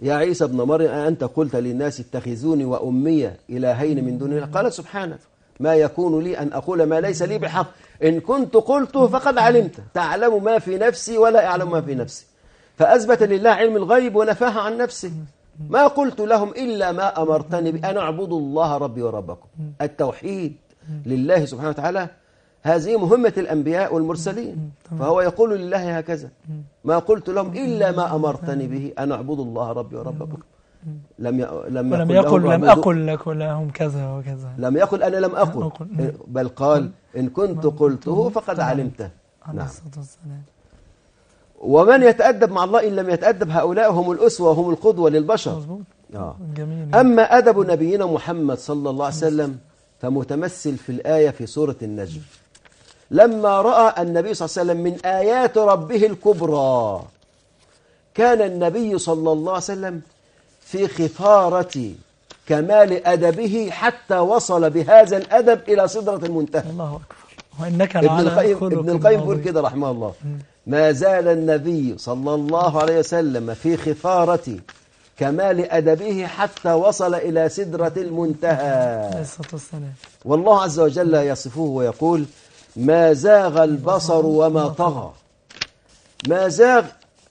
يا عيسى ابن مريم أنت قلت للناس اتخذوني وأمي إلهين من دون الله؟ قال سبحانك. ما يكون لي أن أقول ما ليس لي بحق. إن كنت قلته فقد علمت. تعلم ما في نفسي ولا أعلم ما في نفسي. فأثبت لله علم الغيب ونفاها عن نفسه. ما قلت لهم إلا ما أمرتني بأن أعبدوا الله ربي وربكم. التوحيد لله سبحانه وتعالى. هذه مهمة الأنبياء والمرسلين. فهو يقول لله هكذا. ما قلت لهم إلا ما أمرتني به أن أعبدوا الله ربي وربكم. لم ي... لم ولم يقل لم أقل لك لهم كذا وكذا. لم يقل أنا لم أقل. أقل. بل قال إن كنت قلته فقد علمته. نعم. ومن يتأدب مع الله إن لم يتأدب هؤلاء هم الأسوة وهم القدوة للبشر. آه. جميل. أما أدب نبينا محمد صلى الله عليه وسلم فمتمثل في الآية في سورة النجم. لما رأى النبي صلى الله عليه وسلم من آيات ربه الكبرى كان النبي صلى الله عليه وسلم في خفارة كمال أدبه حتى وصل بهذا الأدب إلى صدرة المنتهى. الله أكبر. وإنك ابن القيم ابن القيم بيقول. كده رحمه الله. ما زال النبي صلى الله عليه وسلم في خفارة كمال أدبه حتى وصل إلى سدرة المنتهى. والله عز وجل يصفه ويقول ما زاغ البصر وما طغى. ما زاغ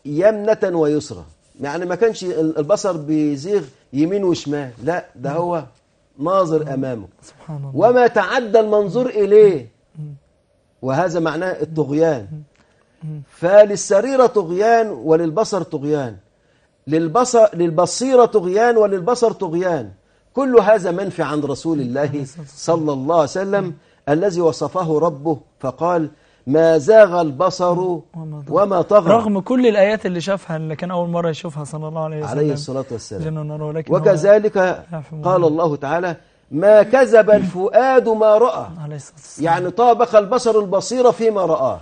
يمنة ويسرى يعني ما كانش البصر بيزيغ يمين وشمال. لا ده هو ناظر أمامه. سبحان الله. وما تعدى المنظور إليه. وهذا معناه الطغيان. فللسريرة طغيان وللبصر طغيان. للبصر للبصيرة طغيان وللبصر طغيان. كل هذا منفي عن رسول الله صلى الله عليه وسلم الذي وصفه ربه. فقال ما زاغ البصر وما طغى. رغم كل الآيات اللي شافها اللي كان أول مرة يشوفها صلى الله عليه وسلم. عليه الصلاة والسلام. وكذلك قال الله. تعالى ما كذب الفؤاد ما رأى. يعني طابق البصر البصير فيما رآه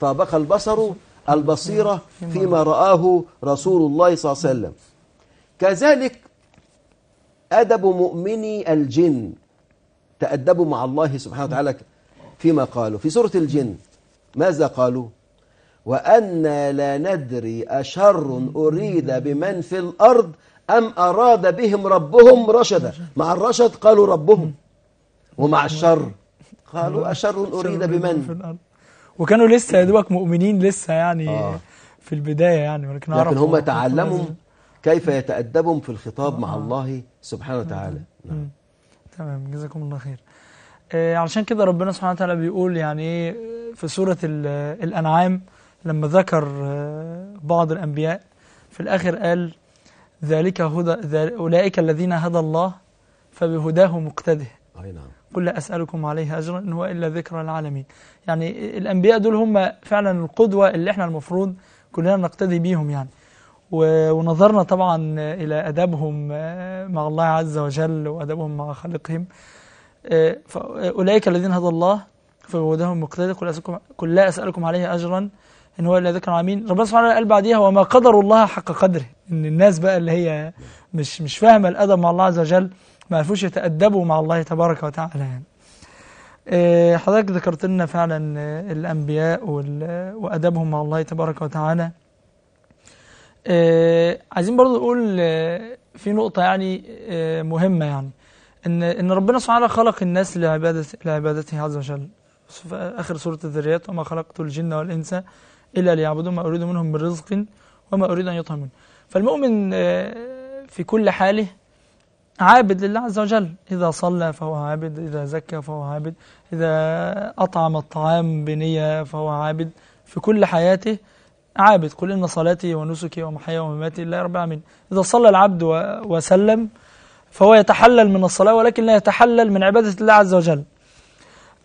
طابق البصر البصير فيما رآه رسول الله صلى الله عليه وسلم. كذلك أدب مؤمني الجن تأدبوا مع الله سبحانه وتعالى فيما قالوا. في سورة الجن ماذا قالوا وأنا لا ندري أشر أريد بمن في الأرض أم أراد بهم ربهم رشدا مع الرشد قالوا ربهم ومع الشر قالوا أشر أريد في بمن الأرض. وكانوا لسه يا دوبك مؤمنين لسه يعني آه. في البداية يعني ولكن لكن هم تعلموا. كيف يتأدبوا في الخطاب مع الله سبحانه وتعالى نعم. تمام جزاكم الله خير آه، علشان كده ربنا سبحانه وتعالى بيقول يعني في سورة ال- الأنعام لما ذكر آه، بعض الأنبياء في الآخر قال ذلك هدى أولئك الذين هدى الله فبهداه مقتده. أي نعم. قل لا أسألكم عليه أجرا إن هو إلا ذكرى للعالمين. يعني الأنبياء دول هم فعلا القدوة اللي إحنا المفروض كلنا نقتدي بيهم يعني. ونظرنا طبعا إلى أدبهم آه، مع الله عز وجل وأدبهم مع خالقهم. فأولئك الذين هدى الله فهداهم مقتدى. قل أسألكم قل لا أسألكم عليه أجرا إن هو إلا ذكر العالمين ربنا سبحانه قال بعديها وما قدر الله حق قدره. إن الناس بقى اللي هي مش مش فاهمة الأدب مع الله عز وجل ما عرفوش يتأدبوا مع الله تبارك وتعالى يعني. آه، حضرتك ذكرت لنا فعلا آه، الأنبياء وأدبهم مع الله تبارك وتعالى. آه، عايزين برضو نقول في نقطة يعني مهمة يعني. إن إن ربنا سبحانه وتعالى خلق الناس لعبادة لعبادته عز وجل. في آخر سورة الذريات وما خلقت الجن والإنس إلا ليعبدون ما أريد منهم من رزق وما أريد أن يطعمون. فالمؤمن آه، في كل حاله عابد لله عز وجل. إذا صلى فهو عابد إذا زكى فهو عابد إذا أطعم الطعام بنية فهو عابد. في كل حياته عابد. قل إن صلاتي ونسكي ومحياي ومماتي لله رب العالمين. إذا صلى العبد وسلم فهو يتحلل من الصلاة ولكن لا يتحلل من عبادة الله عز وجل.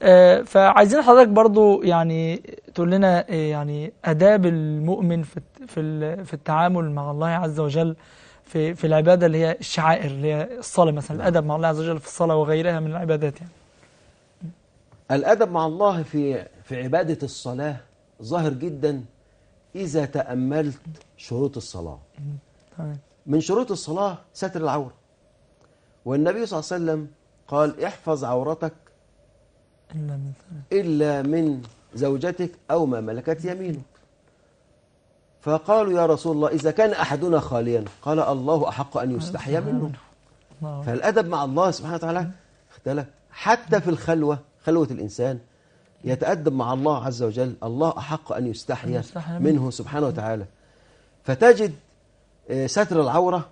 آه، فعايزين حضرتك برضو يعني تقول لنا آه، يعني آداب المؤمن في في ال- في التعامل مع الله عز وجل في في العبادة اللي هي الشعائر اللي هي الصلاة مثلا الأدب مع الله عز وجل في الصلاة وغيرها من العبادات يعني. الأدب مع الله في في عبادة الصلاة ظاهر جدا إذا تأملت شروط الصلاة. من شروط الصلاة ستر العورة. والنبي صلى الله عليه وسلم قال احفظ عورتك إلا من إلا من زوجتك أو ما ملكت يمينك. فقالوا يا رسول الله إذا كان أحدنا خاليا قال الله أحق أن يستحيا منه. فالأدب مع الله سبحانه وتعالى اختلف. حتى في الخلوة خلوة الإنسان يتأدب مع الله عز وجل الله أحق أن يستحيا. منه سبحانه وتعالى. فتجد آه، ستر العورة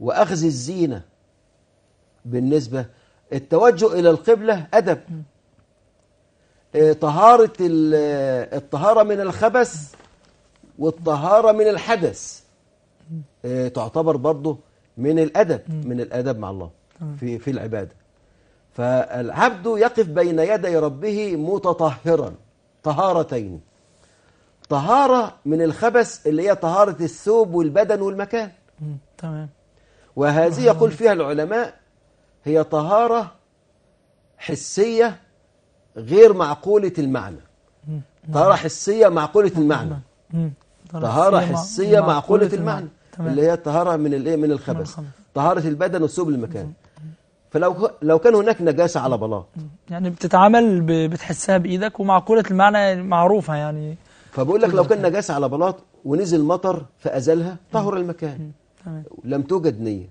وأخذ الزينة. بالنسبة التوجه إلى القبلة أدب. آه، طهارة ال- الطهارة من الخبث والطهارة من الحدث. آه، تعتبر برضه من الأدب من الأدب مع الله في في العبادة. فالعبد يقف بين يدي ربه متطهرا طهارتين. طهارة من الخبث اللي هي طهارة الثوب والبدن والمكان. تمام. وهذه يقول فيها العلماء هي طهارة حسية غير معقولة المعنى. طهارة حسية معقولة المعنى. طهارة حسية معقولة المعنى. اللي هي الطهارة من الايه؟ من الخبث. طهارة البدن والثوب المكان. فلو لو كان هناك نجاسة على بلاط. يعني بتتعامل بتحسها بإيدك ومعقولة المعنى معروفة يعني. فبقول لك لو كان نجاسة على بلاط ونزل مطر فأزلها طهر المكان. لم توجد نية.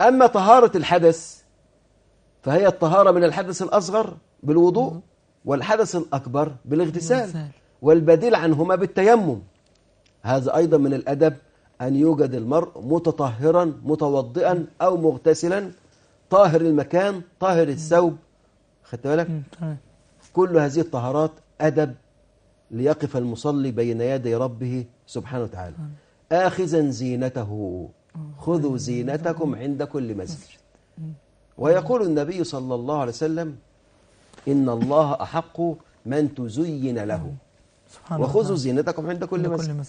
أما طهارة الحدث فهي الطهارة من الحدث الأصغر بالوضوء والحدث الأكبر بالاغتسال. والبديل عنهما بالتيمم. هذا أيضا من الأدب أن يوجد المرء متطهرا متوضئا أو مغتسلا طاهر المكان طاهر الثوب. خدت بالك. تمام كل هذه الطهارات أدب ليقف المصلي بين يدي ربه سبحانه وتعالى. آخذا زينته. خذوا زينتكم عند كل مسجد. ويقول النبي صلى الله عليه وسلم إن الله أحق من تزين له. وخذوا زينتكم عند كل مسجد.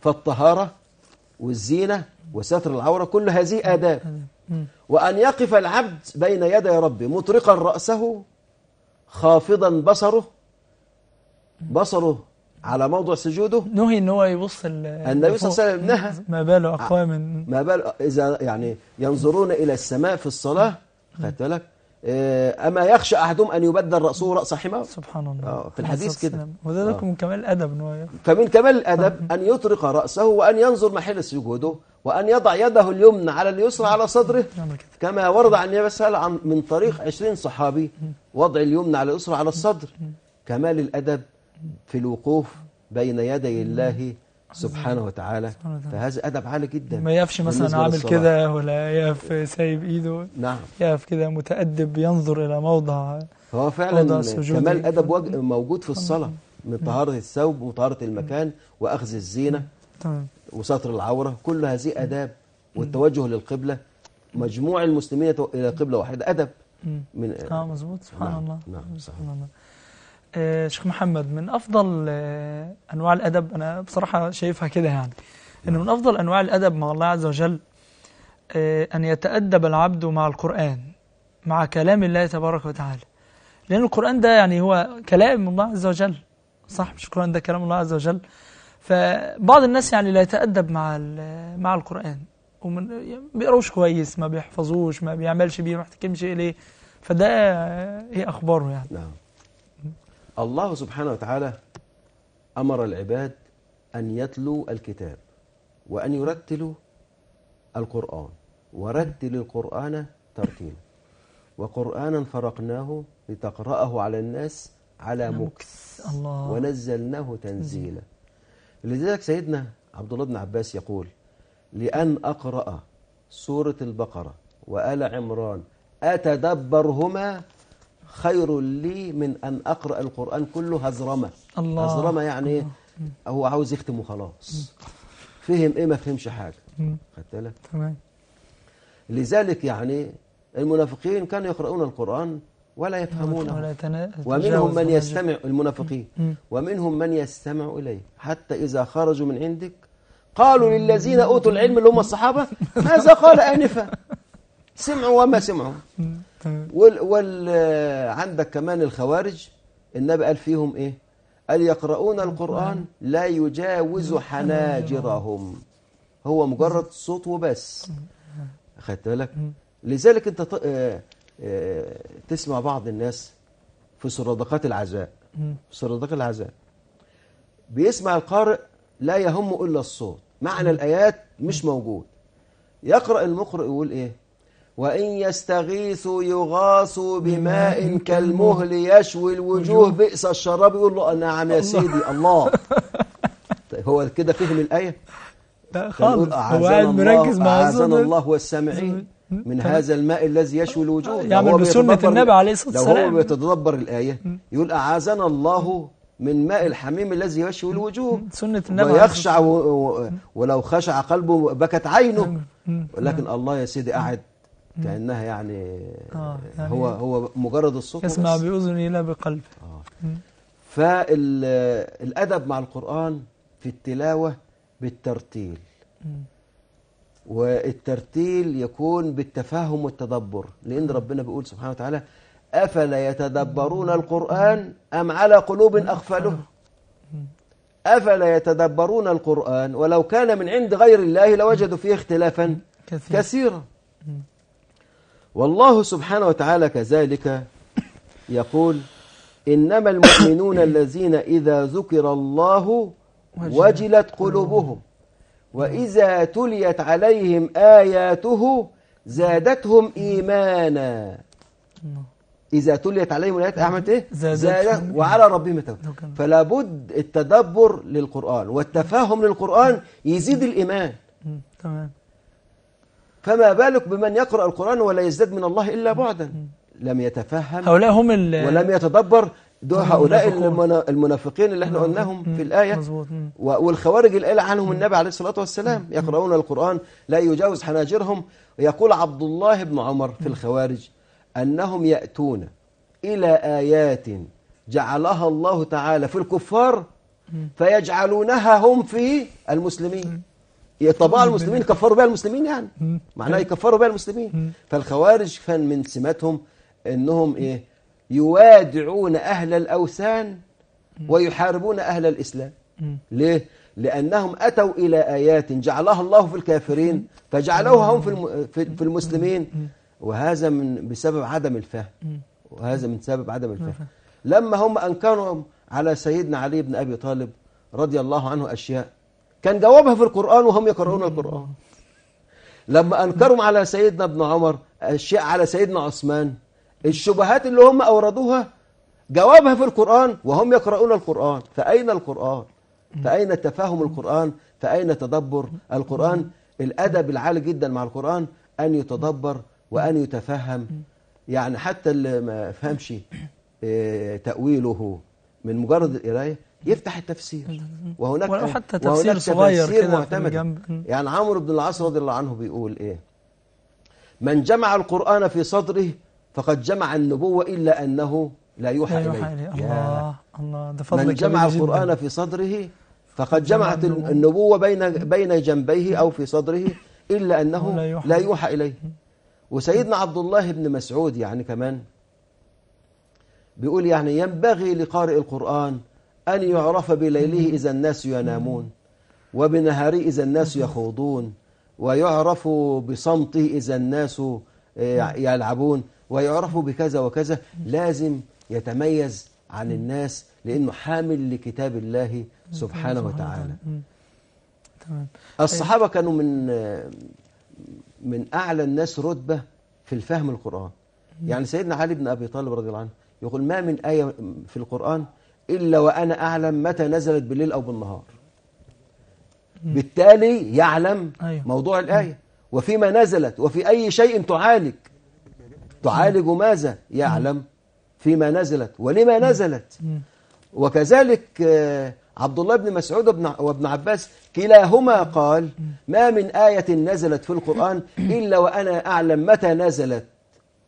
فالطهارة والزينة وستر العورة كل هذه آداب. وأن يقف العبد بين يدي ربه مطرقا رأسه خافضا بصره بصره على موضع سجوده؟ نهي إن هو يبص ال- النبي صلى الله عليه وسلم نهى. ما باله اقوام ما بال إذا يعني ينظرون إلى السماء في الصلاة. خدت بالك؟ آه، أما يخشى أحدهم أن يبدل رأسه رأس حمار؟ سبحان الله. آه، في الحديث عليه الصلاة كده. وده لكم من كمال الادب إن. فمن كمال الأدب أن يطرق رأسه وأن ينظر محل سجوده وأن يضع يده اليمنى على اليسرى على صدره. يعمل كده. كما ورد عن النبي صلى الله عليه وسلم عن- من طريق عشرين صحابي وضع اليمنى على اليسرى على الصدر. كمال الأدب في الوقوف بين يدي الله سبحانه وتعالى. فهذا أدب عالي جدا. ما يقفش مثلا عامل. كده ولا يقف سايب إيده. نعم. يقف كده متأدب ينظر إلى موضع هو فعلا. كمال وج- موجود في الصلاة. من طهارة الثوب وطهارة المكان وأخذ الزينة وستر العورة. كل هذه أداب والتوجه للقبلة. مجموع المسلمين إلى قبلة واحدة. أدب. من آه مظبوط. سبحان نعم، الله. نعم، سبحان الله. آه شيخ محمد من أفضل آه أنواع الأدب أنا بصراحة شايفها كده يعني ان من أفضل أنواع الأدب مع الله عز وجل آه أن يتأدب العبد مع القرآن مع كلام الله تبارك وتعالى. لأن القرآن ده يعني هو كلام الله عز وجل صح؟ مش القرآن ده كلام الله عز وجل. فبعض الناس يعني لا يتأدب مع مع القرآن ومن بيقروش كويس ما بيحفظوش ما بيعملش بيه ما بيحتكمش إليه. فده إيه أخباره يعني. نعم. الله سبحانه وتعالى أمر العباد أن يتلوا الكتاب وأن يرتلوا القرآن ورتل القرآن ترتيلا وقرآنا فرقناه لتقرأه على الناس على مكث الله. ونزلناه تنزيلا. لذلك سيدنا عبد الله بن عباس يقول لأن أقرأ سورة البقرة وآل عمران أتدبرهما خير لي من أن أقرأ القرآن كله هزرمة. الله. هزرمة يعني إيه؟ هو عاوز يختم وخلاص فهم إيه؟ ما فهمش حاجة. خدت بالك؟ تمام. لذلك يعني المنافقين كانوا يقرؤون القرآن ولا يفهمونه ومنهم من يستمع المنافقين. ومنهم من يستمع إليه. حتى إذا خرجوا من عندك قالوا للذين أوتوا العلم اللي هم الصحابة ماذا قال آنفا؟ سمعوا وما سمعوا. وال, وال عندك كمان الخوارج النبي قال فيهم إيه؟ قال يقرؤون القرآن لا يجاوز حناجرهم. هو مجرد صوت وبس. خدت بالك؟ لذلك أنت ت- آه، آه، تسمع بعض الناس في سرادقات العزاء. في سرادقات العزاء. بيسمع القارئ لا يهم إلا الصوت. معنى الآيات مش موجود. يقرأ المقرئ يقول إيه؟ وإن يستغيثوا يغاثوا بماء كالمهل يشوي الوجوه بئس الشراب يقول له نعم يا سيدي الله. طيب هو كده فهم الآية؟ لا يقول خالص. هو قاعد مركز مع الصوت الله والسامعين من هذا الماء الذي يشوي الوجوه. لو يعمل بسنة النبي عليه الصلاة لو هو والسلام. بيتدبر الآية. يقول أعاذنا الله من ماء الحميم الذي يشوي الوجوه. سنة النبي ويخشع و... و... ولو خشع قلبه بكت عينه. ولكن الله يا سيدي قاعد كأنها يعني, آه، يعني هو هو مجرد الصوت يسمع وبس. بأذنه لا بقلبه فالأدب مع القرآن في التلاوة بالترتيل. مم. والترتيل يكون بالتفاهم والتدبر لأن ربنا بيقول سبحانه وتعالى أفلا يتدبرون القرآن أم على قلوب أغفله أفلا يتدبرون القرآن ولو كان من عند غير الله لوجدوا فيه اختلافا كثير. كثيرا. والله سبحانه وتعالى كذلك يقول إنما المؤمنون الذين إذا ذكر الله وجلت قلوبهم وإذا تليت عليهم آياته زادتهم إيمانا إذا تليت عليهم الآيات عملت إيه؟ زادتهم زادت. وعلى ربهم يتوكلون توكلون. فلا بد التدبر للقرآن والتفاهم للقرآن يزيد الإيمان. تمام فما بالك بمن يقرأ القرآن ولا يزداد من الله إلا بعدا؟ لم يتفهم هؤلاء هم ولم يتدبر هؤلاء المنافقين اللي إحنا قلناهم في الآية. والخوارج اللي قال عنهم النبي عليه الصلاة والسلام يقرؤون القرآن لا يجاوز حناجرهم. ويقول عبد الله بن عمر في الخوارج أنهم يأتون إلى آيات جعلها الله تعالى في الكفار فيجعلونها هم في المسلمين. طبعا المسلمين كفروا بها المسلمين يعني. معناه يكفروا بها المسلمين. فالخوارج كان من سماتهم إنهم إيه؟ يوادعون أهل الأوثان ويحاربون أهل الإسلام. ليه؟ لأنهم أتوا إلى آيات جعلها الله في الكافرين فجعلوها هم في الم- في في المسلمين. وهذا من بسبب عدم الفهم. وهذا من سبب عدم الفهم. لما هم انكروا على سيدنا علي بن أبي طالب رضي الله عنه أشياء كان جوابها في القرآن وهم يقرؤون القرآن. لما انكروا على سيدنا ابن عمر اشياء على سيدنا عثمان الشبهات اللي هم أوردوها جوابها في القرآن وهم يقرؤون القرآن. فأين القرآن؟ فأين تفاهم القرآن؟ فأين تدبر القرآن؟ الأدب العالي جدا مع القرآن أن يتدبر وأن يتفهم. يعني حتى اللي ما فهمش آه، تأويله من مجرد القراية يفتح التفسير وهناك ولو حتى وهناك تفسير صغير كده. يعني عمرو بن العاص رضي الله عنه بيقول إيه من جمع القرآن في صدره فقد جمع النبوة إلا أنه لا يوحى إليه. الله الله ده فضل من جمع جداً. القرآن في صدره فقد جمع جمعت النبوة. النبوة بين بين جنبيه أو في صدره إلا أنه لا يوحى لا يوحى إليه وسيدنا عبد الله بن مسعود يعني كمان بيقول يعني ينبغي لقارئ القرآن أن يعرف بليله إذا الناس ينامون وبنهاره إذا الناس يخوضون ويعرف بصمته إذا الناس آه، يلعبون ويعرف بكذا وكذا لازم يتميز عن الناس لأنه حامل لكتاب الله سبحانه وتعالى. الصحابة كانوا من من أعلى الناس رتبة في الفهم القرآن. يعني سيدنا علي بن أبي طالب رضي الله عنه يقول ما من آية في القرآن إلا وأنا أعلم متى نزلت بالليل أو بالنهار. بالتالي يعلم أيوه. موضوع الآية. وفيما نزلت وفي أي شيء تعالج. تعالج ماذا؟ يعلم فيما نزلت. ولما نزلت. وكذلك آه، عبد الله بن مسعود وابن عباس كلاهما قال ما من آية نزلت في القرآن إلا وأنا أعلم متى نزلت.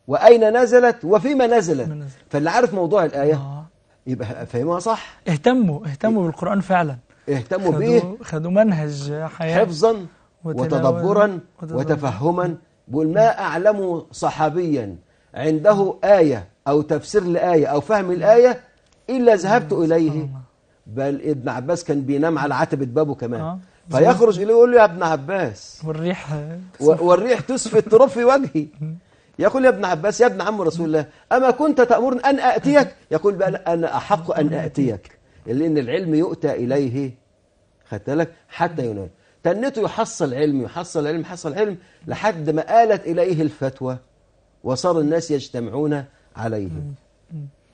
وأين نزلت؟ وفيما نزلت. فيما نزلت. فاللي عارف موضوع الآية آه. يبقى فاهمها صح؟ اهتموا اهتموا بالقرآن فعلا. اهتموا به خدوا, خدوا منهج حياة. حفظا وتدبرا. وتفهما. بيقول ما أعلم صحابيا عنده آية أو تفسير لآية أو فهم الآية إلا ذهبت إليه. بل ابن عباس كان بينام على عتبة بابه كمان. آه. فيخرج إليه يقول له يا ابن عباس. والريح والريح تسفي التراب في وجهي. يقول يا ابن عباس يا ابن عم رسول الله أما كنت تأمرني أن أأتيك؟ يقول بقى لا، أنا أحق أن أأتيك. لأن العلم يؤتى إليه خدت بالك حتى ينال. تنته يحصل علم يحصل علم يحصل علم لحد ما آلت إليه الفتوى وصار الناس يجتمعون عليه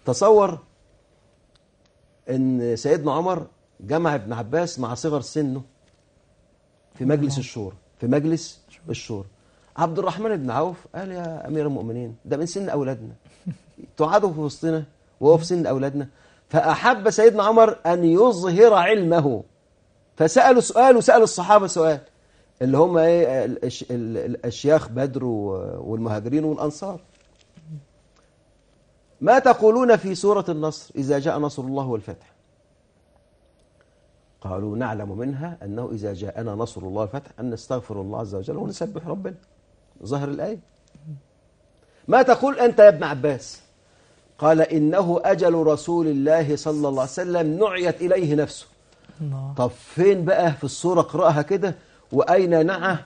تصور إن سيدنا عمر جمع ابن عباس مع صغر سنه في مجلس الشورى في مجلس الشورى. عبد الرحمن بن عوف قال يا أمير المؤمنين ده من سن أولادنا. تقعدوا في وسطنا وهو في سن أولادنا. فأحب سيدنا عمر أن يظهر علمه. فسألوا سؤال وسال الصحابة سؤال اللي هم إيه الأش- ال- الاشياخ بدر والمهاجرين والأنصار. ما تقولون في سورة النصر إذا جاء نصر الله والفتح؟ قالوا نعلم منها أنه إذا جاءنا نصر الله والفتح أن نستغفر الله عز وجل ونسبح ربنا. ظهر الآية. ما تقول أنت يا ابن عباس؟ قال إنه أجل رسول الله صلى الله عليه وسلم نعيت إليه نفسه. الله. طب فين بقى في الصورة اقرأها كده؟ وأين نعى؟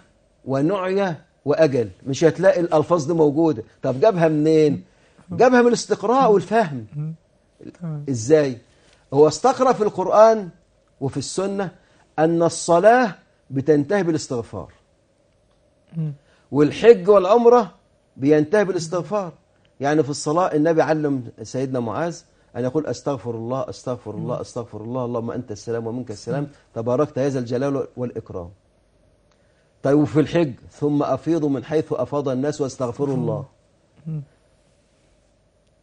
ونعي وأجل. مش هتلاقي الألفاظ دي موجودة. طب جابها منين؟ جابها من الاستقراء والفهم. إزاي؟ هو استقرأ في القرآن وفي السنة أن الصلاة بتنتهي بالاستغفار. والحج والعمرة بينتهي بالاستغفار. يعني في الصلاة النبي علم سيدنا معاذ أن يقول أستغفر الله أستغفر الله أستغفر الله اللهم أنت السلام ومنك السلام. تباركت يا ذا الجلال والإكرام. طيب وفي الحج ثم أفيضوا من حيث أفاض الناس واستغفروا الله.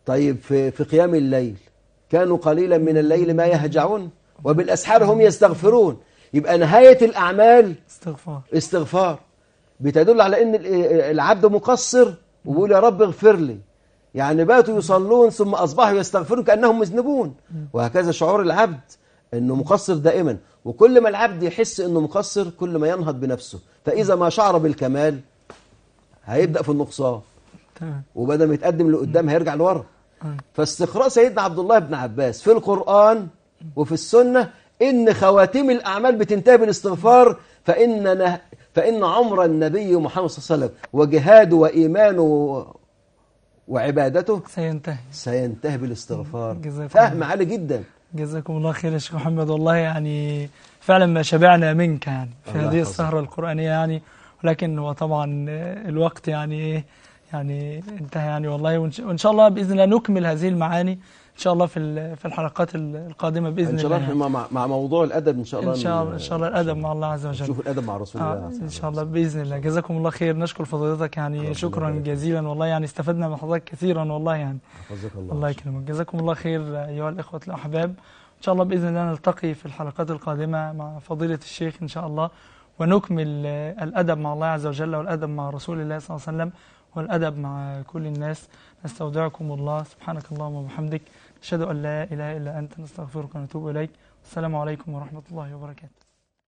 طيب في, في قيام الليل كانوا قليلا من الليل ما يهجعون وبالأسحار هم يستغفرون. يبقى نهاية الأعمال استغفار. استغفار. بتدل على إن ال- العبد مقصر وبيقول يا رب اغفر لي. يعني باتوا يصلون ثم أصبحوا يستغفرون كأنهم مذنبون. وهكذا شعور العبد إنه مقصر دائما. وكل ما العبد يحس إنه مقصر كل ما ينهض بنفسه. فإذا ما شعر بالكمال هيبدأ في النقصان. وبدل ما يتقدم لقدام هيرجع لورا. أيوة. فاستقراء سيدنا عبد الله بن عباس في القرآن وفي السنة إن خواتيم الأعمال بتنتهي بالاستغفار فإن فإن عمر النبي محمد صلى الله عليه وسلم وجهاده وإيمانه وعبادته سينتهي سينتهي بالاستغفار فهم. عالي جدا جزاكم الله خير يا شيخ محمد والله يعني فعلا ما شبعنا منك يعني في هذه. السهرة القرآنية يعني ولكن هو طبعا الوقت يعني إيه يعني انتهى يعني والله وإن شاء الله بإذن الله نكمل هذه المعاني إن شاء الله في في الحلقات القادمة بإذن إن شاء الله الله يعني. مع, مع موضوع الأدب إن شاء الله إن شاء الله ن- إن شاء الله الأدب مع الله عز وجل. نشوف الأدب مع رسول آه الله إن شاء الله بإذن الله. جزاكم الله خير. نشكر فضيلتك يعني. شكرا. جزيلا. والله يعني استفدنا من حضرتك كثيرا والله يعني. حفظك الله. الله يكرمك. جزاكم الله خير أيها الإخوة الأحباب. إن شاء الله بإذن الله نلتقي في الحلقات القادمة مع فضيلة الشيخ إن شاء الله. ونكمل آه، الأدب مع الله عز وجل والأدب مع رسول الله صلى الله عليه وسلم والأدب مع كل الناس. نستودعكم الله. سبحانك اللهم وبحمدك. نشهد أن لا إله إلا أنت نستغفرك ونتوب إليك. السلام عليكم ورحمة الله وبركاته.